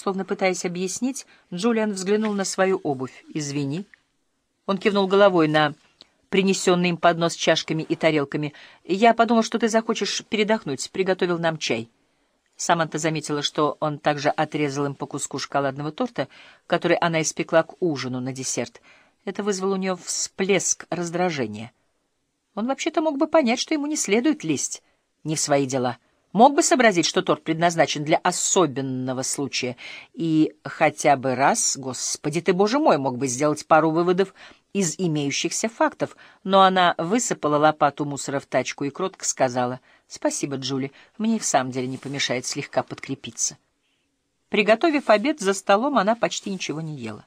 Словно пытаясь объяснить, Джулиан взглянул на свою обувь. «Извини». Он кивнул головой на принесенный им поднос с чашками и тарелками. «Я подумал, что ты захочешь передохнуть. Приготовил нам чай». Саманта заметила, что он также отрезал им по куску шоколадного торта, который она испекла к ужину на десерт. Это вызвало у нее всплеск раздражения. Он вообще-то мог бы понять, что ему не следует лезть не в свои дела — мог бы сообразить, что торт предназначен для особенного случая, и хотя бы раз, господи ты, боже мой, мог бы сделать пару выводов из имеющихся фактов, но она высыпала лопату мусора в тачку и кротко сказала «Спасибо, Джули, мне и в самом деле не помешает слегка подкрепиться». Приготовив обед за столом, она почти ничего не ела.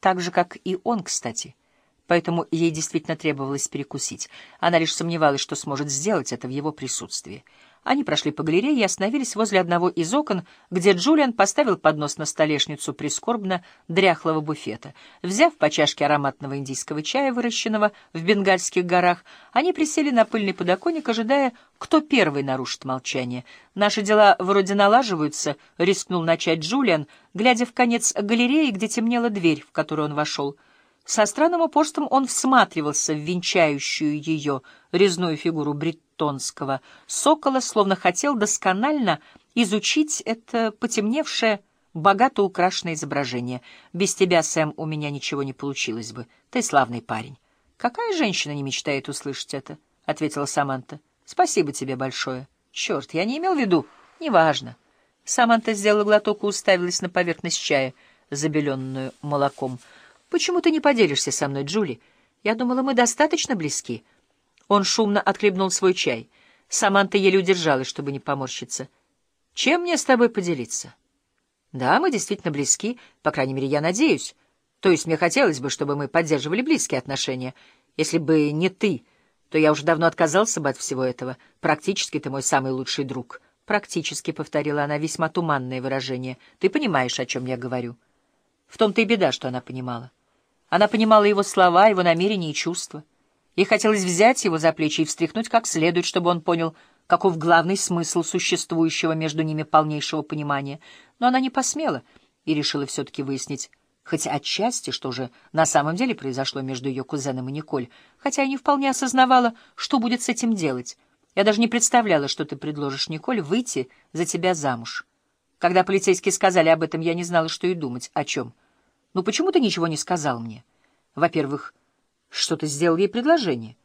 Так же, как и он, кстати — поэтому ей действительно требовалось перекусить. Она лишь сомневалась, что сможет сделать это в его присутствии. Они прошли по галерее и остановились возле одного из окон, где Джулиан поставил поднос на столешницу прискорбно дряхлого буфета. Взяв по чашке ароматного индийского чая, выращенного в Бенгальских горах, они присели на пыльный подоконник, ожидая, кто первый нарушит молчание. «Наши дела вроде налаживаются», — рискнул начать Джулиан, глядя в конец галереи, где темнела дверь, в которую он вошел. Со странным упорством он всматривался в венчающую ее резную фигуру бретонского сокола, словно хотел досконально изучить это потемневшее, богато украшенное изображение. «Без тебя, Сэм, у меня ничего не получилось бы. Ты славный парень». «Какая женщина не мечтает услышать это?» — ответила Саманта. «Спасибо тебе большое». «Черт, я не имел в виду. Неважно». Саманта сделала глоток и уставилась на поверхность чая, забеленную молоком. «Почему ты не поделишься со мной, Джули? Я думала, мы достаточно близки». Он шумно отхлебнул свой чай. Саманта еле удержалась, чтобы не поморщиться. «Чем мне с тобой поделиться?» «Да, мы действительно близки, по крайней мере, я надеюсь. То есть мне хотелось бы, чтобы мы поддерживали близкие отношения. Если бы не ты, то я уже давно отказался бы от всего этого. Практически ты мой самый лучший друг». «Практически», — повторила она, весьма туманное выражение. «Ты понимаешь, о чем я говорю?» В том-то и беда, что она понимала. Она понимала его слова, его намерения и чувства. Ей хотелось взять его за плечи и встряхнуть как следует, чтобы он понял, каков главный смысл существующего между ними полнейшего понимания. Но она не посмела и решила все-таки выяснить, хоть отчасти, что же на самом деле произошло между ее кузеном и Николь, хотя и не вполне осознавала, что будет с этим делать. Я даже не представляла, что ты предложишь Николь выйти за тебя замуж. Когда полицейские сказали об этом, я не знала, что и думать, о чем. Ну почему ты ничего не сказал мне? Во-первых, что ты сделал ей предложение.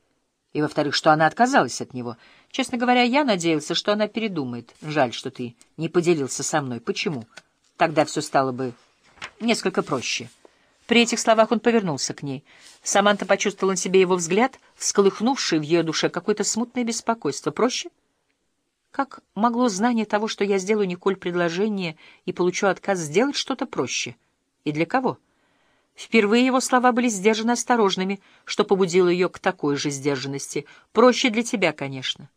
И, во-вторых, что она отказалась от него. Честно говоря, я надеялся, что она передумает. Жаль, что ты не поделился со мной. Почему? Тогда все стало бы несколько проще. При этих словах он повернулся к ней. Саманта почувствовала на себе его взгляд, всколыхнувший в ее душе какое-то смутное беспокойство. Проще? Как могло знание того, что я сделаю Николь предложение и получу отказ, сделать что-то проще? — и для кого? Впервые его слова были сдержаны осторожными, что побудило ее к такой же сдержанности. Проще для тебя, конечно.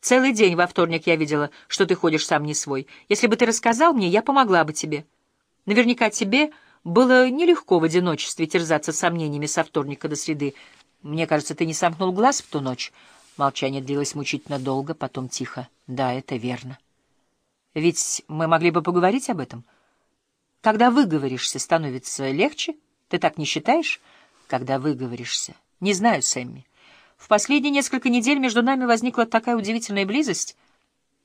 Целый день во вторник я видела, что ты ходишь сам не свой. Если бы ты рассказал мне, я помогла бы тебе. Наверняка тебе было нелегко в одиночестве терзаться сомнениями со вторника до среды. Мне кажется, ты не сомкнул глаз в ту ночь. Молчание длилось мучительно долго, потом тихо. Да, это верно. Ведь мы могли бы поговорить об этом. Когда выговоришься, становится легче? Ты так не считаешь? Когда выговоришься. Не знаю, Сэмми. В последние несколько недель между нами возникла такая удивительная близость.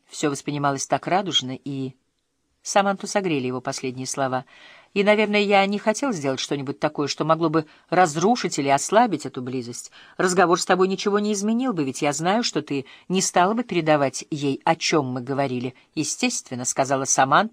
Все воспринималось так радужно, и... Саманту согрели его последние слова. И, наверное, я не хотел сделать что-нибудь такое, что могло бы разрушить или ослабить эту близость. Разговор с тобой ничего не изменил бы, ведь я знаю, что ты не стала бы передавать ей, о чем мы говорили. Естественно, — сказала Саманта,